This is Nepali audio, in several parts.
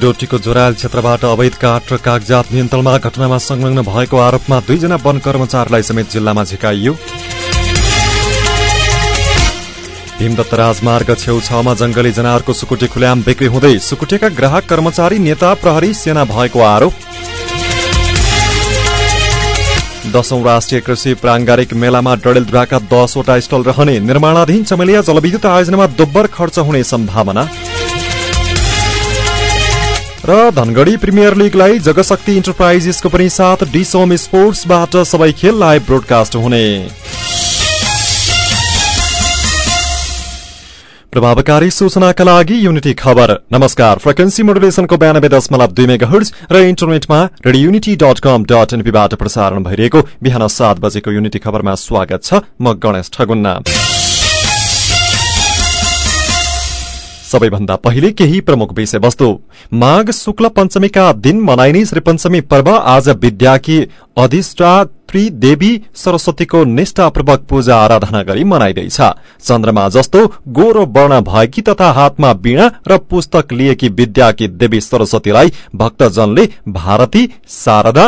डोटीको जोरायल क्षेत्रबाट अवैध काठ र कागजात नियन्त्रणमा घटनामा संलग्न भएको आरोपमा दुईजना वन कर्मचारीलाई समेत जिल्लामा झिकाइयो। भीमदत्त राजमार्ग छेउछाउमा जंगली जनावरको सुकुटी खुल्याम बिक्री हुँदै सुकुटेका ग्राहक कर्मचारी नेता प्रहरी सेना भएको आरोप। दशौं राष्ट्रिय कृषि प्राङ्गारिक मेलामा डडेलधुराका दसवटा स्टल रहने निर्माणाधीन चमेलिया जलविद्युत आयोजनामा दोब्बर खर्च हुने सम्भावना। र धनगढ़ी प्रिमियर लिगलाई जगशक्ति इन्टरप्राइजेसको पनि साथ डिसोम स्पोर्ट्सबाट सबै खेल लाइभ ब्रोडकास्ट हुने। प्रभावकारी सूचनाका लागि युनिटी खबर। नमस्कार फ्रिक्वेन्सी मोडुलेसनको बयानब्बे दशमलव दुई मेगा हर्ज र इन्टरनेटमा radio unity dot com dot एनपीबाट प्रसारण भइरहेको बिहान सात बजेको युनिटी खबरमा स्वागत छ म गणेश ठगुन्ना। सबैभन्दा पहिले केही प्रमुख विषयवस्तु। माघ शुक्ल पञ्चमीका दिन मनाइने श्री पञ्चमी पर्व आज विद्याकी अधिष्ठात्री देवी सरस्वतीको निष्ठापूर्वक पूजा आराधना गरी मनाइँदैछ। चन्द्रमा जस्तो गोरो वर्ण भएकी तथा हातमा वीणा र पुस्तक लिएकी विद्याकी देवी सरस्वतीलाई भक्तजनले भारती शारदा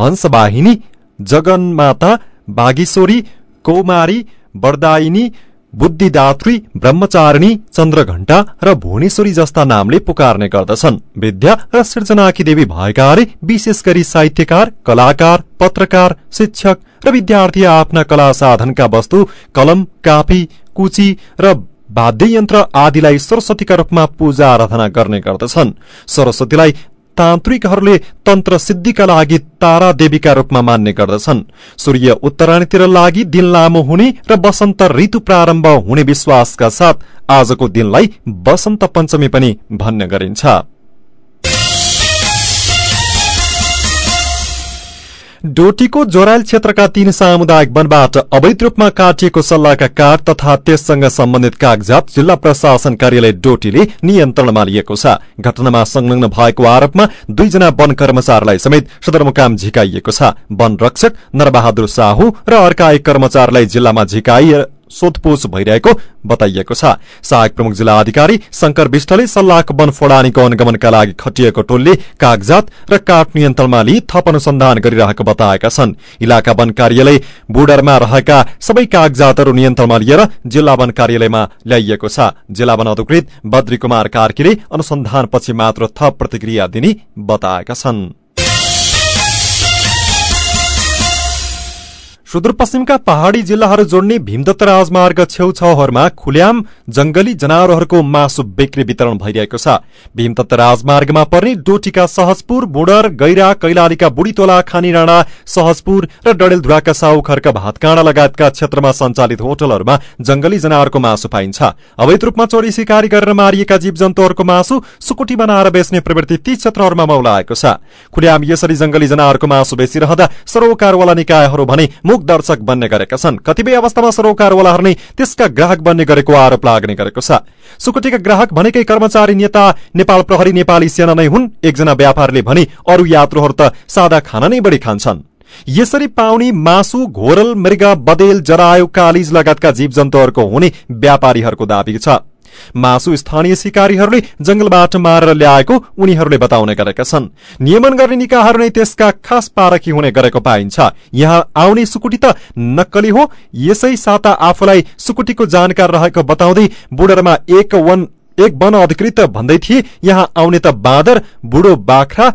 हंसवाहिनी जगन्माता बागेश्वरी कौमारी वरदायिनी बुद्धिदात्री ब्रह्मचारिणी चन्द्रघण्टा र भुवनेश्वरी जस्ता नामले पुकारने गर्दछन्। विद्या र सृजनाकी देवी भएकाले विशेष गरी साहित्यकार कलाकार पत्रकार शिक्षक र विद्यार्थी आफ्ना कला साधनका वस्तु कलम कापी कुची र वाद्ययन्त्र आदिलाई सरस्वतीका रूपमा पूजा आराधना गर्ने गर्दछन्। सरस्वतीलाई तान्त्रिकहरूले तन्त्र सिद्धिका लागि तारा देवीका रूपमा मान्ने गर्दछन् सूर्य उत्तरायणतिर लागि दिन लामो हुने र वसन्त ऋतु प्रारम्भ हुने विश्वासका साथ आजको दिनलाई वसन्त पञ्चमी पनि भन्ने गरिन्छ डोटीको जोरायल क्षेत्रका तीन सामुदायिक वनबाट अवैध रूपमा काटिएको सल्लाहका काठ तथा त्यससँग सम्बन्धित कागजात जिल्ला प्रशासन कार्यालय डोटीले नियन्त्रणमा लिएको छ। घटनामा संलग्न भएको आरोपमा दुईजना वन कर्मचारीलाई समेत सदरमुकाम झिकाइएको छ। वन रक्षक नरबहादुर साहू र अर्का एक कर्मचारीलाई जिल्लामा झिकाइ सोधपूछ भइरहेको बताइएको छ। सहायक प्रमुख जिल्ला अधिकारी शंकर विष्टले सल्लाहको वन फोडानीको अनुगमनका लागि खटिएको टोलले कागजात र काठ नियन्त्रणमा लिई थप अनुसन्धान गरिरहेको बताएका छन्। इलाका वन कार्यालय बुडरमा रहेका सबै कागजातहरू नियन्त्रणमा लिएर जिल्ला वन कार्यालयमा ल्याइएको छ। जिल्ला वन अधिकृत बद्री कुमार कार्कीले अनुसन्धानपछि मात्र थप प्रतिक्रिया दिने बताएका छन्। सुदूरपश्चिमका पहाड़ी जिल्लाहरू जोड्ने भीमदत्त राजमार्ग छेउछाउहरूमा खुल्याम जंगली जनावरहरूको मासु बिक्री वितरण भइरहेको छ। भीमदत्त राजमार्गमा पर्ने डोटीका सहजपुर बुडर गैरा कैलालीका बुढीतोला खानीराणा सहजपुर र डडेलधुराका साउखरका भातकाँडा लगायतका क्षेत्रमा सञ्चालित होटलहरूमा जंगली जनावरको मासु पाइन्छ। अवैध रूपमा चोरी शिकारी गरेर मारिएका जीव मासु सुकुटी बनाएर बेच्ने प्रवृत्ति ती क्षेत्रहरूमा मौलाएको छ। खुल्याम यसरी जंगली जनावरको मासु बेचिरहँदा सरोकारवाला निकायहरू भने दर्शक बन्ने गरेका छन्। कतिपय अवस्थामा सरोकारवालाहरू नै त्यसका ग्राहक बन्ने गरेको आरोप लाग्ने गरेको छ। सुकुटीका ग्राहक भनेकै कर्मचारी नेता नेपाल प्रहरी नेपाली सेना नै हुन्। एकजना व्यापारीले भने अरू यात्रुहरू त सादा खाना नै बढी खान्छन्। यसरी पाउने मासु घोरल मृग बदेल जरायो कालिज लगायतका जीव जन्तुहरूको हुने व्यापारीहरूको दावी छ। मासु स्थानीय शिकारीहरूले जंगलबाट मारेर ल्याएको उनीहरूले बताउने गरेका छन्। नियमन गर्ने निकायहरू नै त्यसका खास पारखी हुने गरेको पाइन्छ। यहाँ आउने सुकुटी त नक्कली हो। यसै साता आफूलाई सुकुटीको जानकार रहेको बताउँदै बुडरमा एक वन एक वन अधिकृत भन्दै थिए। यहाँ आउने त बाँदर बुढो बाख्रा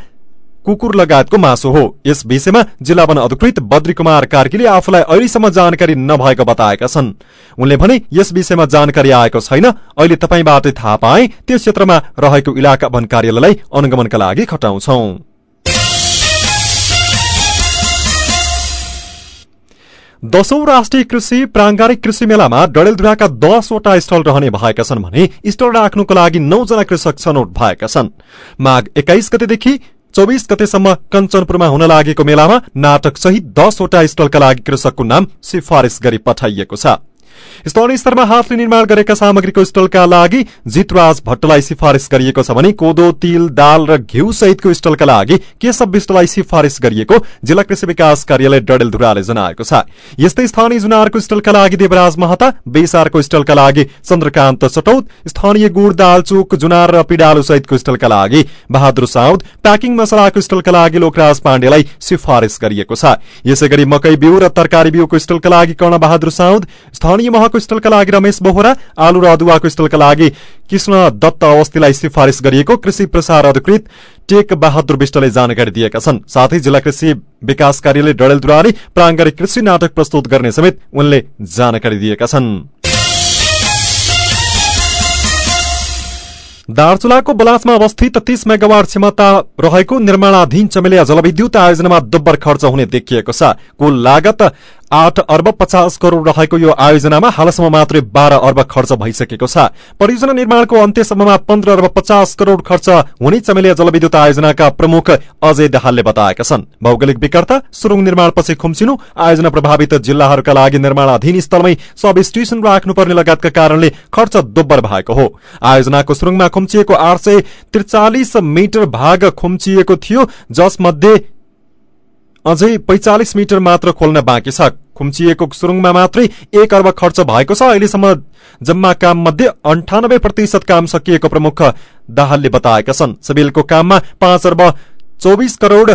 कुकुर लगायतको मासु हो। यस विषयमा जिल्ला वन अधिकृत बद्री कुमार कार्कीले आफूलाई अहिलेसम्म जानकारी नभएको बताएका छन्। उनले भने यस विषयमा जानकारी आएको छैन। अहिले तपाईँबाटै थाहा पाए त्यो क्षेत्रमा रहेको इलाका वन कार्यालयलाई अनुगमनका लागि खटाउँछौ। दशौं राष्ट्रिय कृषि प्राङ्गारिक कृषि मेलामा डडेलधुराका दसवटा स्टल रहने भएका छन् भने स्टल राख्नुको लागि नौजना कृषक छनौट भएका छन्। माघ एक्काइस गतेदेखि चौबिस गतेसम्म कञ्चनपुरमा हुन लागेको मेलामा नाटक सहित दसवटा स्टलका लागि कृषकको नाम सिफारिश गरी पठाइएको छ। स्थानीय स्तरमा हातले निर्माण गरेका सामग्रीको स्टलका लागि जितराज भट्टलाई सिफारिश गरिएको छ भने कोदो तिल दाल र घिउ सहितको स्टलका लागि केशव विष्टलाई सिफारिश गरिएको जिल्ला कृषि विकास कार्यालय डडेलधुराले जनाएको छ। यस्तै स्थानीय जुनारको स्टलका लागि देवराज महता बेसारको स्टलका लागि चन्द्रकान्त चटौत स्थानीय गुड़ दाल चुक जुनार र पिडालु सहितको स्टलका लागि बहादुर साउद प्याकिङ मसलाको स्टलका लागि लोकराज पाण्डेलाई सिफारिश गरिएको छ। यसै गरी मकै बिउ र तरकारी बिउको स्टलका लागि कर्ण बहादुर साउद स्थानीय महको स्टलका लागि रमेश बोहरा आलु र अदुवाको स्टलका लागि कृष्ण दत्त अवस्थीलाई सिफारिश गरिएको कृषि प्रसार अधिकृत टेक बहादुर विष्टले जानकारी दिएका छन् साथै जिल्ला कृषि विकास कार्यालय डडेलद्वारा प्राङ्गारिक कृषि नाटक प्रस्तुत गर्ने समेत उनले जानकारी दिएका छन् दार्चुलाको बलासमा अवस्थित तीस मेगावाट क्षमता रहेको निर्माणाधीन चमेलिया जलविद्युत आयोजनामा दोब्बर खर्च हुने देखिएको छ कुल लागत आठ अर्ब पचास करोड़ रहेको यो आयोजनामा हालसम्म मात्रै बाह्र अर्ब खर्च भइसकेको छ। परियोजना निर्माणको अन्त्यसम्ममा पन्ध्र अर्ब पचास करोड़ खर्च हुने चमेलिया जलविद्युत आयोजनाका प्रमुख अजय दाहालले बताएका छन्। भौगोलिक विकटता सुरुङ निर्माणपछि खुम्चिनु आयोजना प्रभावित जिल्लाहरूका लागि निर्माणाधीन स्थलमै सब स्टेशन राख्नुपर्ने लगायतका कारणले खर्च दोब्बर भएको हो। आयोजनाको सुरुङमा खुम्चिएको आठ सय त्रिचालिस मिटर भाग खुम्चिएको थियो जसमध्ये अझै पैंचालिस मिटर मात्र खोल्न बाँकी छ। खुम्चिएको सुरुङमा मात्रै एक अर्ब खर्च भएको छ। अहिलेसम्म जम्मा काम मध्ये अन्ठानब्बे प्रतिशत काम सकिएको प्रमुख दाहालले बताएका छन्। सिभिलको काममा पाँच अर्ब चौबिस करोड़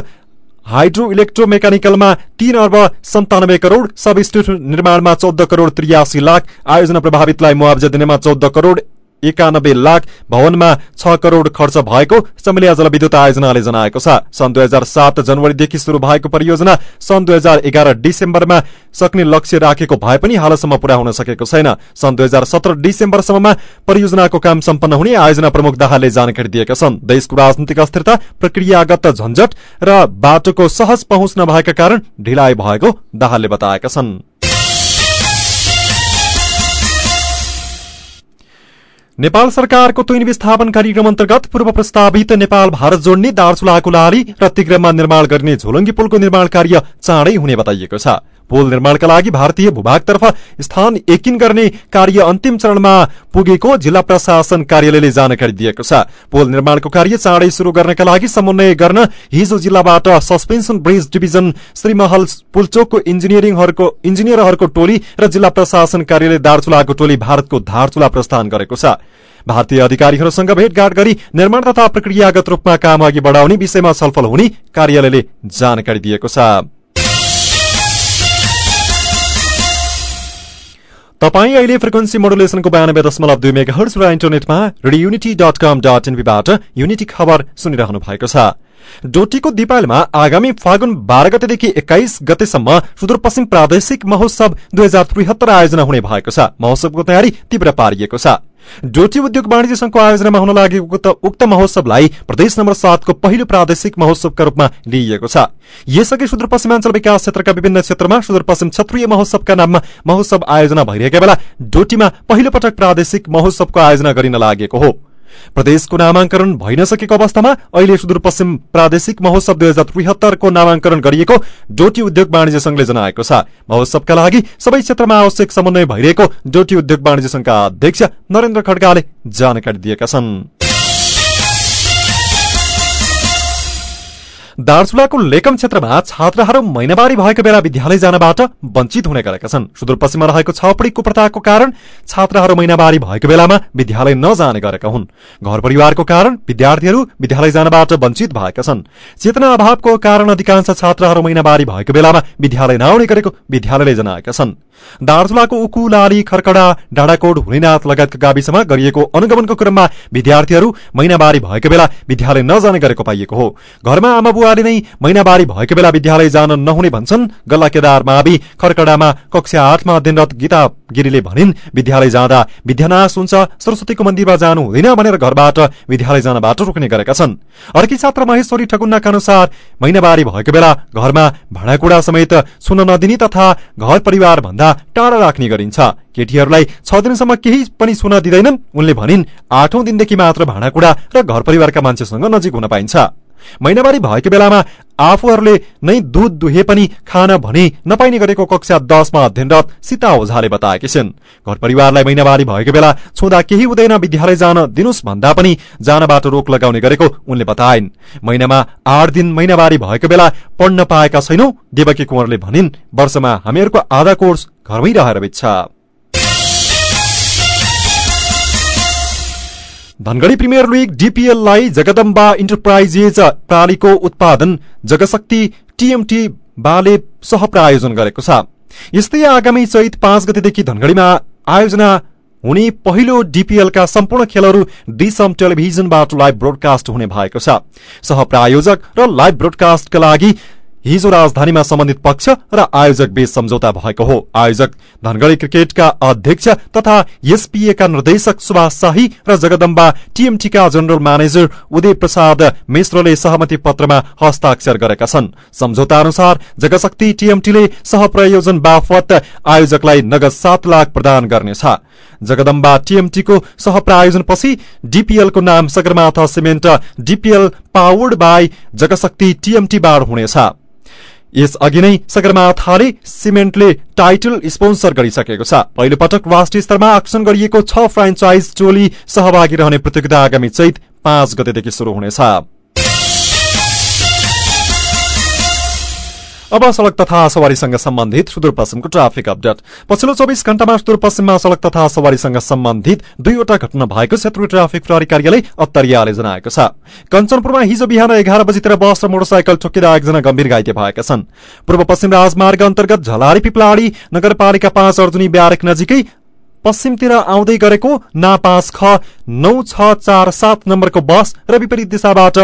हाइड्रो इलेक्ट्रो मेकानिकलमा तीन अर्ब सन्तानब्बे करोड़ सब स्टेट निर्माणमा चौध करोड़ त्रियासी लाख आयोजना प्रभावितलाई मुआवजा दिनेमा चौध करोड़ एकानब्बे लाख भवनमा छ करोड़ खर्च भएको चमेलिया जलविद्युत आयोजनाले जनाएको छ। सन् दुई हजार सात जनवरीदेखि शुरू भएको परियोजना सन् दुई हजार एघार डिसेम्बरमा सक्ने लक्ष्य राखेको भए पनि हालसम्म पूरा हुन सकेको छैन। सन् दुई हजार सत्र डिसेम्बरसम्ममा परियोजनाको काम सम्पन्न हुने आयोजना प्रमुख दाहालले जानकारी दिएका छन्। देशको राजनीतिक अस्थिरता प्रक्रियागत झन्झट र बाटोको सहज पहुँच नभएका कारण ढिलाइ भएको दाहालले बताएका छन्। नेपाल सरकारको तुइन विस्थापन कार्यक्रम अन्तर्गत पूर्व प्रस्तावित नेपाल भारत जोड्ने दार्चुलाको लाली र तिग्रमा निर्माण गर्ने झोलङ्गी पुलको निर्माण कार्य चाँडै हुने बताइएको छ। पुल निर्माणका लागि भारतीय भूभागतर्फ स्थान एकिन गर्ने कार्य अन्तिम चरणमा पुगेको जिल्ला प्रशासन कार्यालयले जानकारी दिएको छ पुल निर्माणको कार्य चाँडै शुरू गर्नका लागि समन्वय गर्न हिजो जिल्लाबाट सस्पेन्सन ब्रिज डिभिजन श्रीमहल पुलचोकको इन्जिनियरहरूको टोली र जिल्ला प्रशासन कार्यालय दार्चुलाको टोली भारतको धारचुला प्रस्थान गरेको छ भारतीय अधिकारीहरूसँग भेटघाट गरी निर्माण तथा प्रक्रियागत रूपमा काम अघि बढ़ाउने विषयमा छलफल हुने कार्यालयले जानकारी दिएको छ तपाईँ अहिले फ्रिक्वेन्सी मोडुलेसनको बयानब्बे दशमलव दुई मेगा हर्स र इन्टरनेटमा Radio Unity dot com dot एनपीबाट Unity खबर सुनिरहनु भएको छ। डोटीको दिपालमा आगामी फागुन बाह्र गतेदेखि एक्काइस गतेसम्म सुदूरपश्चिम प्रादेशिक महोत्सव दुई हजार त्रिहत्तर आयोजना हुने भएको छ। महोत्सवको तयारी तीव्र पारिएको छ। डोटी उद्योग वाणिज्य संघको आयोजनामा हुन लागेको उक्त महोत्सवलाई प्रदेश नम्बर सातको पहिलो प्रादेशिक महोत्सवका रूपमा लिइएको छ। यसअघि सुदूरपश्चिमाञ्चल विकास क्षेत्रका विभिन्न क्षेत्रमा सुदूरपश्चिम क्षेत्रीय महोत्सवका नाममा महोत्सव आयोजना भइरहेका बेला डोटीमा पहिलो पटक प्रादेशिक महोत्सवको आयोजना गरिन लागेको हो। प्रदेशको नामाङ्करण भइ नसकेको अवस्थामा अहिले सुदूरपश्चिम प्रादेशिक महोत्सव दुई हजार त्रिहत्तरको नामाङ्करण गरिएको डोटी उद्योग वाणिज्य संघले जनाएको छ। महोत्सवका लागि सबै क्षेत्रमा आवश्यक समन्वय भइरहेको डोटी उद्योग वाणिज्य संघका अध्यक्ष नरेन्द्र खड्काले जानकारी दिएका छन्। दार्चुलाको लेकम क्षेत्रमा छात्राहरू महिनावारी भएको बेला विद्यालय जानबाट वञ्चित हुने गरेका छन्। सुदूरपश्चिममा रहेको छाउपडी कुप्रथाको कारण छात्राहरू महिनावारी भएको बेलामा विद्यालय नजाने गरेका हुन्। घर परिवारको कारण विद्यार्थीहरू विद्यालय जानबाट वञ्चित भएका छन्। चेतना अभावको कारण अधिकांश छात्राहरू महिनावारी भएको बेलामा विद्यालय नआउने गरेको विद्यालयले जनाएका छन्। दार्चुलाको उकु लाली खरकडा डाँडाकोट हुनेनाथ लगायतका गाविसमा गरिएको अनुगमनको क्रममा विद्यार्थीहरू महिनावारी भएको बेला विद्यालय नजाने गरेको पाइएको हो। घरमा आमा बुवाले नै महिनावारी भएको बेला विद्यालय जान नहुने भन्छन्। गल्ला केदार मावि खरकडामा कक्षा आठमा अध्ययनरत गीता गिरीले भनिन् विद्यालय जाँदा विद्यानाश हुन्छ सरस्वतीको मन्दिरमा जानु हुँदैन भनेर घरबाट विद्यालय जानबाट रोक्ने गरेका छन्। अर्की छात्र महेश्वरी ठकुन्नाका अनुसार महिनावारी भएको बेला घरमा भाँडाकुँडा समेत सुन नदिने तथा घर परिवार भन्दा टाढा राख्ने गरिन्छ। केटीहरूलाई छ दिनसम्म केही पनि सुन दिँदैनन्। उनले भनिन् आठौं दिनदेखि मात्र भाँडाकुँडा र घर परिवारका मान्छेसँग नजिक हुन पाइन्छ। महिनावारी भएको बेलामा आफूहरूले नै दूध दुहे पनि खान भनी नपाइने गरेको कक्षा दशमा अध्ययनरत सीता ओझाले बताएकी छिन्। घर परिवारलाई महिनावारी भएको बेला छुँदा केही हुँदैन विद्यालय जान दिनुहोस् भन्दा पनि जानबाट रोक लगाउने गरेको उनले बताइन्। महिनामा आठ दिन महिनावारी भएको बेला पढ्न पाएका छैनौ देवकी कुँवरले भनिन् वर्षमा हामीहरूको आधा कोर्स घरमै रहेर बित्छ। धनगढ़ी प्रिमियर लिग डिपिएललाई जगदम्बा इन्टरप्राइजेज प्रालीको उत्पादन जगशक्ति टीएमटी बाले सह प्रायोजन गरेको छ। यस्तै आगामी चैत पाँच गतेदेखि धनगढ़ीमा आयोजना हुने पहिलो डीपीएलका सम्पूर्ण खेलहरू डिसम टेलिभिजनबाट लाइभ ब्रोडकास्ट हुने भएको छ। सह प्रायोजक र लाइभ ब्रोडकास्टका लागि हिजो राजधानीमा सम्बन्धित पक्ष र आयोजक बीच सम्झौता भएको हो। आयोजक धनगढ़ी क्रिकेटका अध्यक्ष तथा एसपीएका निर्देशक सुभाष शाही र जगदम्बा टीएमटीका जनरल म्यानेजर उदय प्रसाद मिश्रले सहमति पत्रमा हस्ताक्षर गरेका छन्। सम्झौता अनुसार जगशक्ति टीएमटीले सहप्रयोजन बापत आयोजकलाई नगद सात लाख प्रदान गर्नेछ। जगदम्बा टीएमटीको सहप्रायोजनपछि डीपीएलको नाम Sagarmatha Cement DPL powered by Jagshakti TMT बाढ़ हुनेछ। यस अघि नै सगरमाथाले सिमेन्टले टाइटल स्पोन्सर गरिसकेको छ। पहिलो पटक राष्ट्रिय स्तरमा आकर्षण गरिएको छ फ्रेन्चाइज टोली सहभागी रहने प्रतियोगिता आगामी चैत पाँच गतेदेखि शुरू हुनेछ। अब सड़क तथा सवारीसँग सम्बन्धित सुदूरपश्चिमको ट्राफिक अपडेट। पछिल्लो चौबिस घण्टामा सुदूरपश्चिममा सड़क तथा सवारीसँग सम्बन्धित दुईवटा घटना भएको क्षेत्रीय ट्राफिक प्रहरी कार्यालय अत्तरियाले जनाएको छ। कञ्चनपुरमा हिजो बिहान एघार बजीतिर बस र मोटरसाइकल ठोकिँदा एकजना गम्भीर घाइते भएका छन्। पूर्व पश्चिम राजमार्ग अन्तर्गत झलारी पिपलाडी नगरपालिका पाँच अर्जुनी ब्यारेक नजिकै पश्चिमतिर आउँदै गरेको ना पाँच ख नौ छ चार सात नम्बरको बस र विपरीत दिशाबाट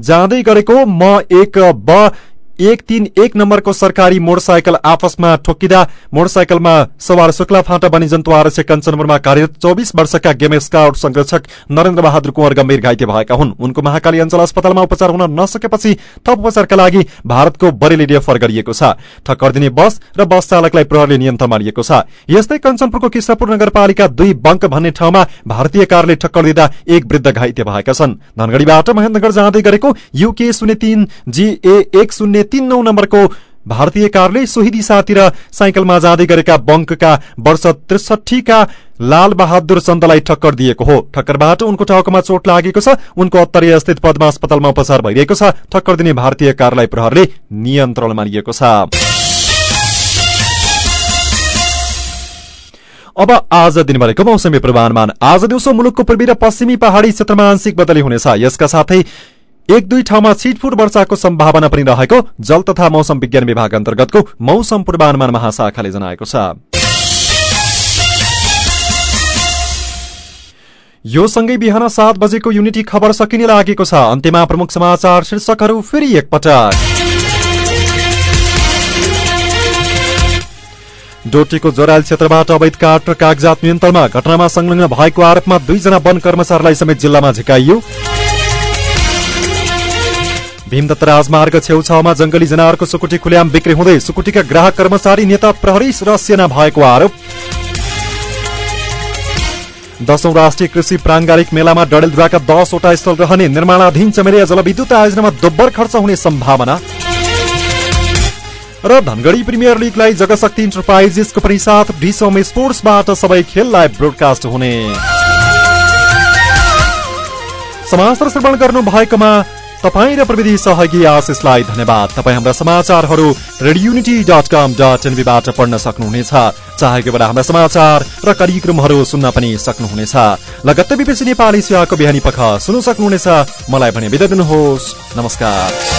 जाँदै गरेको म एक ब एक तीन एक नम्बरको सरकारी मोटरसाइकल आपसमा ठोकिँदा मोटरसाइकलमा सवार शुक्ला फाँटा बनी जन्तु आरक्षक कञ्चनपुरमा कार्यरत चौबिस वर्षका गेम स्काउट संरक्षक नरेन्द्र बहादुर कुँवर गम्भीर घाइते भएका हुन्। उनको महाकाली अञ्चल अस्पतालमा उपचार हुन नसकेपछि थप उपचारका लागि भारतको बरेली रेफर गरिएको छ। ठक्कर दिने बस र बस चालकलाई प्रहरले नियन्त्रणमा लिएको छ। यस्तै कञ्चनपुरको कृष्णपुर नगरपालिका दुई बंक भन्ने ठाउँमा भारतीय कारले ठक्कर दिँदा एक वृद्ध घाइते भएका छन्। धनगढ़ीबाट महेन्द्रगढ़ जाँदै गरेको युके शून्य तीन जीए शून्य तीन नौ नम्बरको भारतीय कारले सोही दिशातिर साइकलमा जाँदै गरेका बंकका वर्ष त्रिसठीका लाल बहादुर चन्दलाई ठक्कर दिएको हो। ठक्करबाट उनको टाउकोमा चोट लागेको छ। उनको अत्तरीय स्थित पद्मा अस्पतालमा उपचार भइरहेको छ। ठक्कर दिने भारतीय कारलाई प्रहरले नियन्त्रणमा लिएको छ। अब आज दिनभरिको मौसमी पूर्वानुमान। आज दिउँसो मुलुकको पूर्वी र पश्चिमी पहाड़ी क्षेत्रमा आंशिक बदली हुनेछ। यसका साथै एक दुई ठाउँमा छिटफुट वर्षाको सम्भावना पनि रहेको जल तथा मौसम विज्ञान विभाग अन्तर्गतको मौसम पूर्वानुमान महाशाखाले जनाएको छ। यो सँगै बिहान सात बजेको युनिटी खबर सकिने लागेको छ। अन्त्यमा प्रमुख समाचार शीर्षकहरू फेरि एकपटक। डोटीको जोराल क्षेत्रबाट अवैध काठ र कागजात नियन्त्रणमा घटनामा संलग्न भएको आरोपमा दुईजना वन कर्मचारीलाई समेत जिल्लामा झिकाइयो। भीमदत्त राजमार्ग छेउछाउमा जंगली जनावरको सुकुटी खुल्याम बिक्री हुँदै सुकुटीका ग्राहक कर्मचारी नेता प्रहरी र सेना भएको आरोप। दशौं राष्ट्रिय कृषि प्राङ्गारिक मेलामा डडेलधुराका दसवटा स्थल रहने निर्माणाधीन चमेरिया जलविद्युत आयोजनामा दोब्बर खर्च हुने सम्भावना। र धनगढ़ी प्रिमियर लिगलाई जगशक्ति इन्टरप्राइजेसको पनि साथ डिसम स्पोर्ट्सबाट सबै खेल लाइभ ब्रोडकास्ट हुने। समाचार श्रवण गर्नु तपाईँ र प्रविधि सहयोगी आशिषलाई धन्यवाद। तपाईँ हाम्रा समाचारहरू रेडियोनिटी डट कम डट एनबीबाट पढ्न सक्नुहुनेछ। चाहेको बेला हाम्रा समाचार र कार्यक्रमहरू सुन्न पनि सक्नुहुनेछ। लगत्तै बिपिसी नेपाली सेवाको बिहानी पख सुन्न सक्नुहुनेछ। मलाई भने बिदा दिनुहोस्। नमस्कार।